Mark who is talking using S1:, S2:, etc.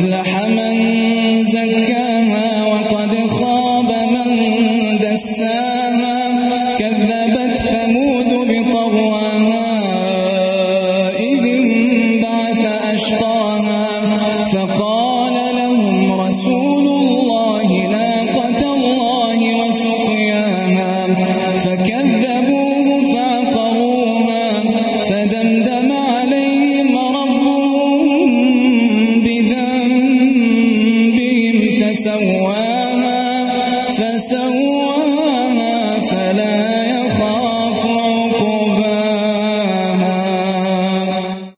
S1: أفلح من زكاها وقد خاب من دساها. كذبت ثمود بطغواها. إذ انبعث أشقاها. فقال لهم رسول فسواها فسواها فلا